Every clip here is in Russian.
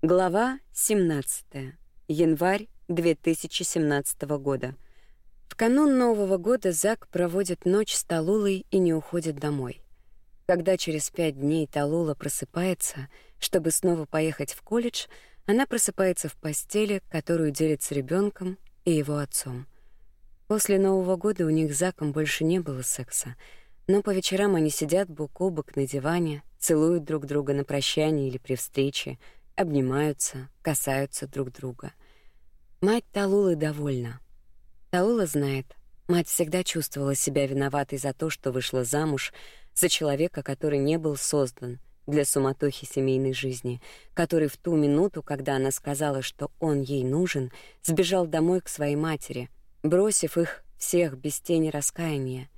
Глава 17. Январь 2017 года. В канун Нового года Зак проводит ночь с Талулой и не уходит домой. Когда через пять дней Талула просыпается, чтобы снова поехать в колледж, она просыпается в постели, которую делит с ребенком и его отцом. После Нового года у них с Заком больше не было секса, но по вечерам они сидят бок о бок на диване, целуют друг друга на прощание или при встрече — обнимаются, касаются друг друга. Мать Талулы довольна. Талула знает, мать всегда чувствовала себя виноватой за то, что вышла замуж за человека, который не был создан для суматохи семейной жизни, который в ту минуту, когда она сказала, что он ей нужен, сбежал домой к своей матери, бросив их всех без тени раскаяния.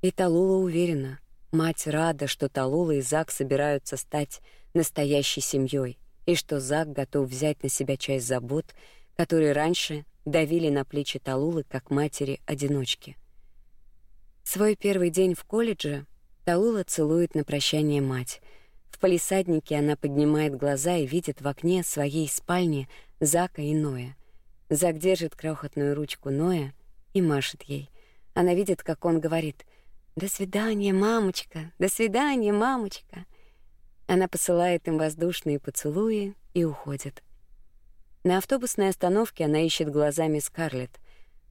И Талула уверена, мать рада, что Талула и Зак собираются стать настоящей семьей и что Зак готов взять на себя часть забот, которые раньше давили на плечи Талулы как матери-одиночки. Свой первый день в колледже Талула целует на прощание мать. В палисаднике она поднимает глаза и видит в окне своей спальни Зака и Ноя. Зак держит крохотную ручку Ноя и машет ей. Она видит, как он говорит: "До свидания, мамочка. До свидания, мамочка". Она посылает им воздушные поцелуи и уходит. На автобусной остановке она ищет глазами Скарлетт.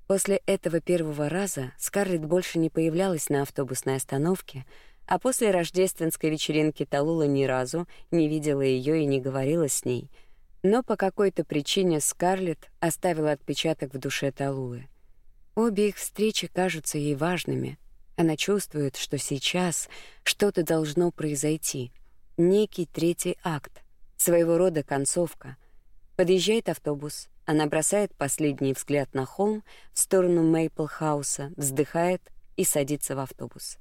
После этого первого раза Скарлетт больше не появлялась на автобусной остановке, а после рождественской вечеринки Талула ни разу не видела ее и не говорила с ней. Но по какой-то причине Скарлетт оставила отпечаток в душе Талулы. Обе их встречи кажутся ей важными. Она чувствует, что сейчас что-то должно произойти — некий третий акт, своего рода концовка. Подъезжает автобус, она бросает последний взгляд на холм в сторону Мейпл-хауса, вздыхает и садится в автобус.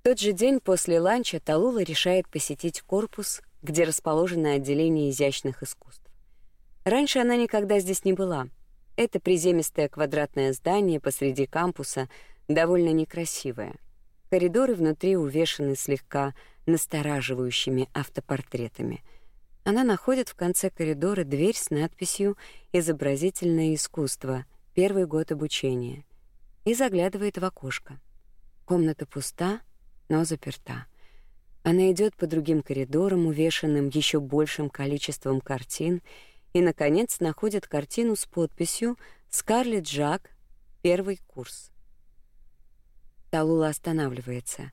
В тот же день после ланча Талула решает посетить корпус, где расположено отделение изящных искусств. Раньше она никогда здесь не была. Это приземистое квадратное здание посреди кампуса, довольно некрасивое. Коридоры внутри увешаны слегка настораживающими автопортретами. Она находит в конце коридора дверь с надписью «Изобразительное искусство. Первый год обучения» и заглядывает в окошко. Комната пуста, но заперта. Она идет по другим коридорам, увешанным еще большим количеством картин, и наконец находит картину с подписью Скарлетт Джак, первый курс. Талула останавливается.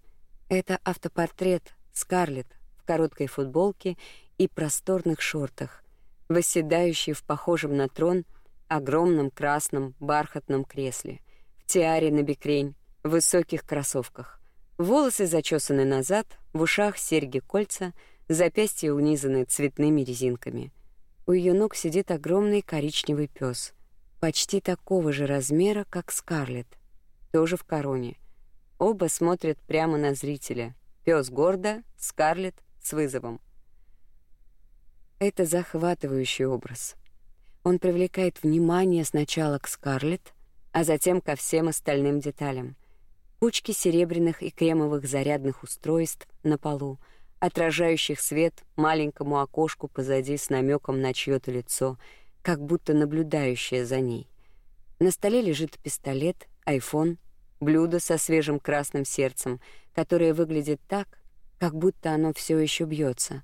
Это автопортрет Скарлетт в короткой футболке и просторных шортах, восседающей в похожем на трон огромном красном бархатном кресле, в тиаре на бекрень, в высоких кроссовках. Волосы зачесаны назад, в ушах серьги-кольца, запястья унизаны цветными резинками. У ее ног сидит огромный коричневый пес, почти такого же размера, как Скарлетт, тоже в короне. Оба смотрят прямо на зрителя, Пёс гордо, Скарлетт с вызовом. Это захватывающий образ. Он привлекает внимание сначала к Скарлетт, а затем ко всем остальным деталям. Кучки серебряных и кремовых зарядных устройств на полу, отражающих свет маленькому окошку позади с намеком на чьё-то лицо, как будто наблюдающее за ней. На столе лежит пистолет, айфон, блюдо со свежим красным сердцем — которое выглядит так, как будто оно все еще бьется.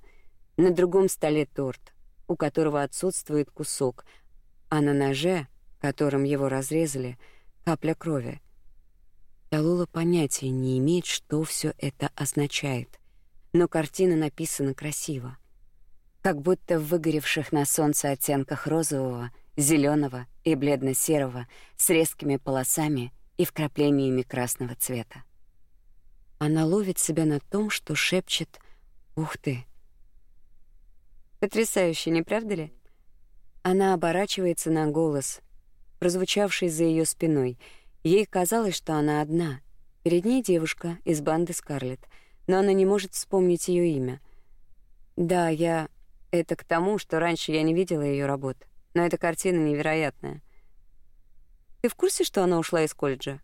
На другом столе торт, у которого отсутствует кусок, а на ноже, которым его разрезали, капля крови. Талула понятия не имеет, что все это означает, но картина написана красиво, как будто в выгоревших на солнце оттенках розового, зеленого и бледно-серого с резкими полосами и вкраплениями красного цвета. Она ловит себя на том, что шепчет «Ух ты!». Потрясающе, не правда ли? Она оборачивается на голос, прозвучавший за ее спиной. Ей казалось, что она одна. Перед ней девушка из банды Скарлетт, но она не может вспомнить ее имя. Да, я... Это к тому, что раньше я не видела ее работ. Но эта картина невероятная. Ты в курсе, что она ушла из колледжа?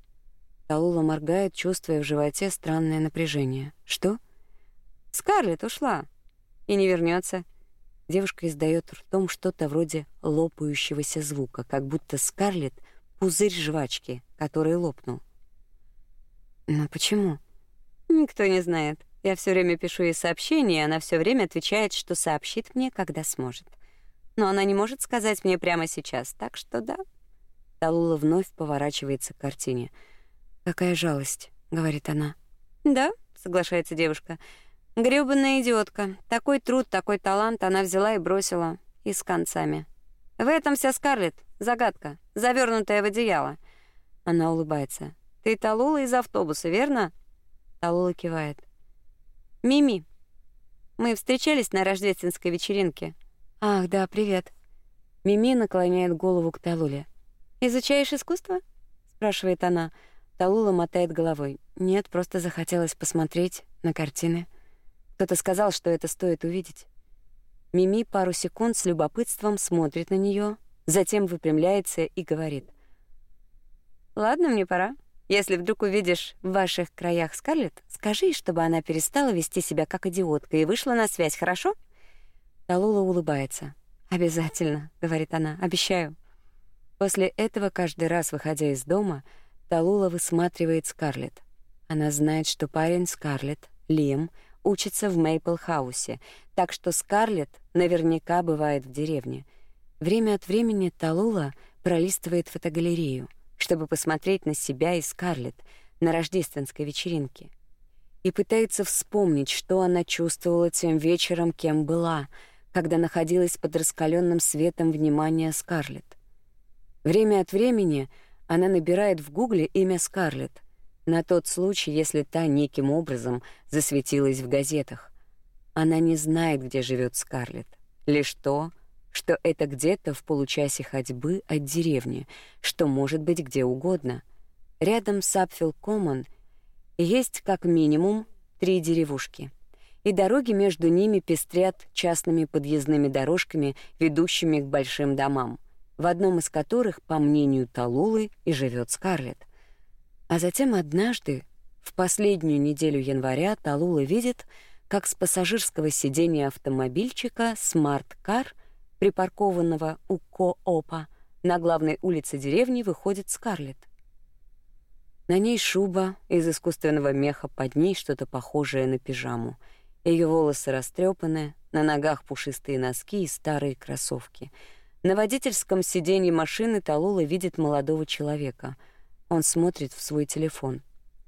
Талула моргает, чувствуя в животе странное напряжение. Что? Скарлетт ушла и не вернется. Девушка издает ртом что-то вроде лопающегося звука, как будто Скарлетт — пузырь жвачки, который лопнул. «Но почему?» «Никто не знает. Я все время пишу ей сообщения, и она все время отвечает, что сообщит мне, когда сможет. Но она не может сказать мне прямо сейчас, так что да». Талула вновь поворачивается к картине. «Какая жалость», — говорит она. «Да», — соглашается девушка, — Грёбаная идиотка. Такой труд, такой талант она взяла и бросила. И с концами. В этом вся Скарлетт. Загадка. Завернутая в одеяло. Она улыбается. Ты Талула из автобуса, верно? Талула кивает. Мими. Мы встречались на рождественской вечеринке. Ах, да, привет. Мими наклоняет голову к Талуле. Изучаешь искусство? спрашивает она. Талула мотает головой. Нет, просто захотелось посмотреть на картины. Кто-то сказал, что это стоит увидеть. Мими пару секунд с любопытством смотрит на нее, затем выпрямляется и говорит: "Ладно, мне пора. Если вдруг увидишь в ваших краях Скарлетт, скажи, чтобы она перестала вести себя как идиотка и вышла на связь, хорошо?" Талула улыбается. "Обязательно", говорит она. "Обещаю". После этого каждый раз, выходя из дома, Талула высматривает Скарлетт. Она знает, что парень Скарлетт, Лим, учится в Мейпл-хаусе, так что Скарлетт наверняка бывает в деревне. Время от времени Талула пролистывает фотогалерею, чтобы посмотреть на себя и Скарлетт на рождественской вечеринке. И пытается вспомнить, что она чувствовала тем вечером, кем была, когда находилась под раскаленным светом внимания Скарлетт. Время от времени она набирает в Гугле имя Скарлетт, на тот случай, если та неким образом засветилась в газетах. Она не знает, где живет Скарлетт, лишь то, что это где-то в получасе ходьбы от деревни, что может быть где угодно. Рядом с Апфилд-Коммон есть как минимум три деревушки, и дороги между ними пестрят частными подъездными дорожками, ведущими к большим домам, в одном из которых, по мнению Талулы, и живет Скарлетт. А затем однажды, в последнюю неделю января, Талула видит, как с пассажирского сиденья автомобильчика смарт-кар, припаркованного у Коопа, на главной улице деревни выходит Скарлетт. На ней шуба из искусственного меха, под ней что-то похожее на пижаму. Ее волосы растрепаны, на ногах пушистые носки и старые кроссовки. На водительском сиденье машины Талула видит молодого человека — он смотрит в свой телефон.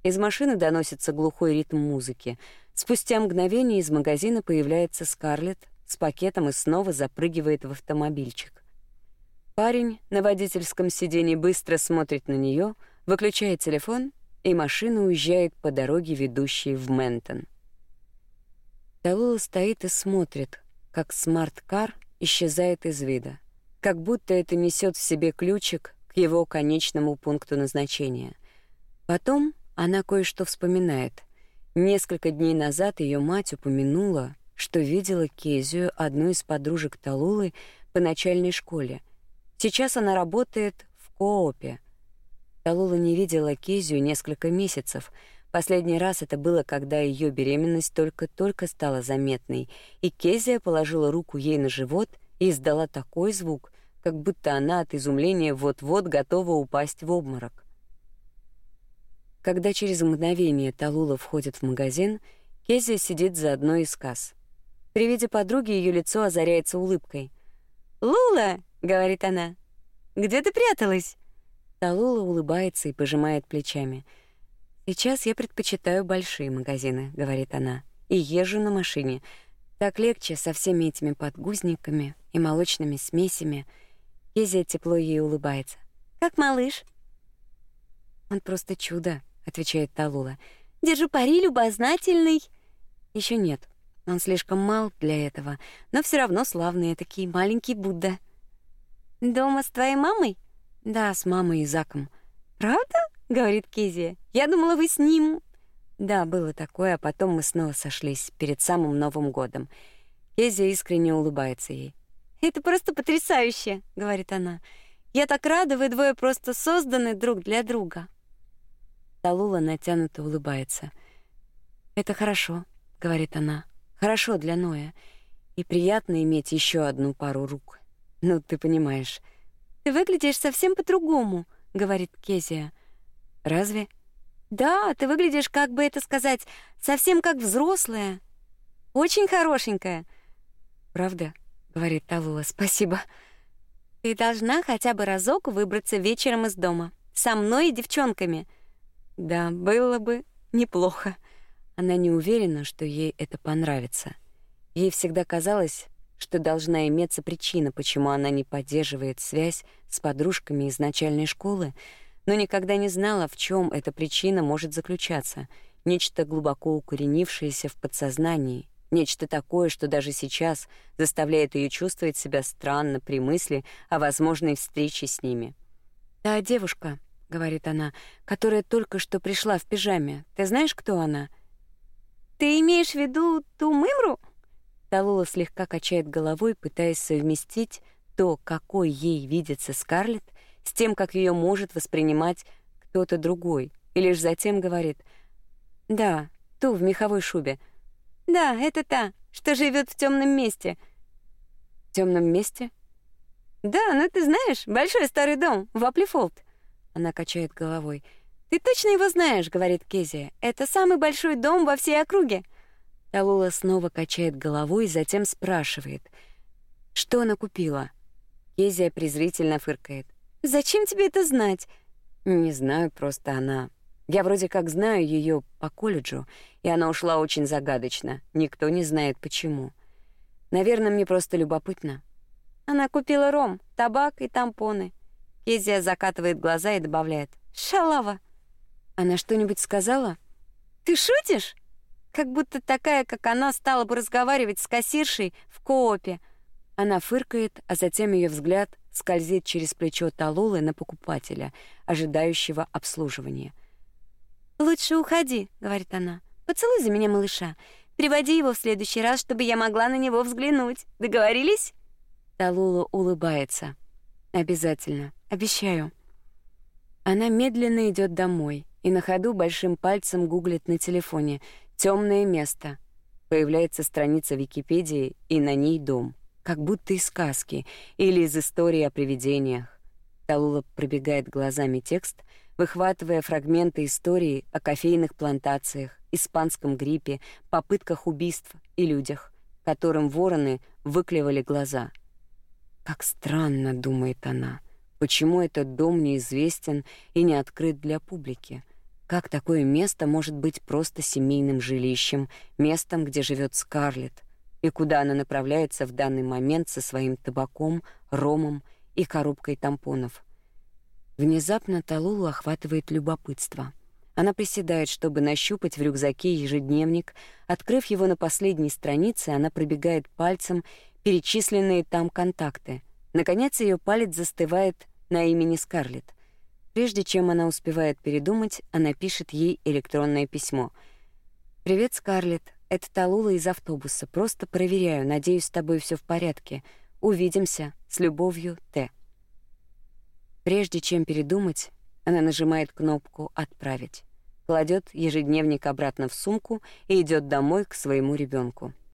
Из машины доносится глухой ритм музыки. Спустя мгновение из магазина появляется Скарлетт с пакетом и снова запрыгивает в автомобильчик. Парень на водительском сиденье быстро смотрит на нее, выключает телефон, и машина уезжает по дороге, ведущей в Ментон. Талула стоит и смотрит, как смарт-кар исчезает из вида, как будто это несет в себе ключик его конечному пункту назначения. Потом она кое-что вспоминает. Несколько дней назад ее мать упомянула, что видела Кезию, одну из подружек Талулы, по начальной школе. Сейчас она работает в коопе. Талула не видела Кезию несколько месяцев. Последний раз это было, когда ее беременность только-только стала заметной, и Кезия положила руку ей на живот и издала такой звук, как будто она от изумления вот-вот готова упасть в обморок. Когда через мгновение Талула входит в магазин, Кезия сидит за одной из касс. При виде подруги ее лицо озаряется улыбкой. «Лула!» — говорит она. «Где ты пряталась?» Талула улыбается и пожимает плечами. «Сейчас я предпочитаю большие магазины», — говорит она, — «и езжу на машине. Так легче со всеми этими подгузниками и молочными смесями». Кезия тепло ей улыбается. «Как малыш?» «Он просто чудо», — отвечает Талула. «Держу пари, любознательный». Еще нет. Он слишком мал для этого, но все равно славный, такой маленький Будда. «Дома с твоей мамой?» «Да, с мамой и Заком». «Правда?» — говорит Кезия. «Я думала, вы с ним...» Да, было такое, а потом мы снова сошлись перед самым Новым годом. Кезия искренне улыбается ей. Это просто потрясающе, говорит она. Я так рада, вы двое просто созданы друг для друга. Талула натянуто улыбается. Это хорошо, говорит она. Хорошо для Ноя. И приятно иметь еще одну пару рук. Ну, ты понимаешь. Ты выглядишь совсем по-другому, говорит Кезия. Разве? Да, ты выглядишь, как бы это сказать, совсем как взрослая. Очень хорошенькая. Правда? Говорит Талула. Спасибо. Ты должна хотя бы разок выбраться вечером из дома со мной и девчонками. Да, было бы неплохо. Она не уверена, что ей это понравится. Ей всегда казалось, что должна иметься причина, почему она не поддерживает связь с подружками из начальной школы, но никогда не знала, в чем эта причина может заключаться. Нечто глубоко укоренившееся в подсознании, нечто такое, что даже сейчас заставляет ее чувствовать себя странно при мысли о возможной встрече с ними. Та девушка, говорит она, которая только что пришла в пижаме. Ты знаешь, кто она? Ты имеешь в виду ту мымру? Талула слегка качает головой, пытаясь совместить то, какой ей видится Скарлетт, с тем, как ее может воспринимать кто-то другой, и лишь затем говорит: "Да, ту в меховой шубе. Да, это та, что живет в темном месте". В темном месте? Да, ну ты знаешь, большой старый дом в Аплифолд. Она качает головой. Ты точно его знаешь, говорит Кезия. Это самый большой дом во всей округе. Талула снова качает головой, затем спрашивает: "Что она купила?" Кезия презрительно фыркает. "Зачем тебе это знать?" "Не знаю, просто она. Я вроде как знаю ее по колледжу, и она ушла очень загадочно. Никто не знает почему. Наверное, мне просто любопытно. Она купила ром, табак и тампоны. Кезия закатывает глаза и добавляет: "Шалава". Она что-нибудь сказала? Ты шутишь? Как будто такая, как она, стала бы разговаривать с кассиршей в коопе. Она фыркает, а затем ее взгляд скользит через плечо Талулы на покупателя, ожидающего обслуживания. «Лучше уходи», — говорит она. «Поцелуй за меня малыша. Приводи его в следующий раз, чтобы я могла на него взглянуть. Договорились?» Талула улыбается. «Обязательно. Обещаю. Она медленно идет домой и на ходу большим пальцем гуглит на телефоне темное место. Появляется страница Википедии, и на ней дом, как будто из сказки или из истории о привидениях. Талула пробегает глазами текст, выхватывая фрагменты истории о кофейных плантациях, испанском гриппе, попытках убийств и людях, которым вороны выклевали глаза. Как странно, думает она. Почему этот дом неизвестен и не открыт для публики? Как такое место может быть просто семейным жилищем, местом, где живет Скарлетт, и куда она направляется в данный момент со своим табаком, ромом и коробкой тампонов? Внезапно Талулу охватывает любопытство. Она приседает, чтобы нащупать в рюкзаке ежедневник. Открыв его на последней странице, она пробегает пальцем перечисленные там контакты — Наконец ее палец застывает на имени Скарлетт. Прежде чем она успевает передумать, она пишет ей электронное письмо. «Привет, Скарлетт. Это Талула из автобуса. Просто проверяю. Надеюсь, с тобой все в порядке. Увидимся. С любовью, Т». Прежде чем передумать, она нажимает кнопку «Отправить», кладет ежедневник обратно в сумку и идет домой к своему ребенку.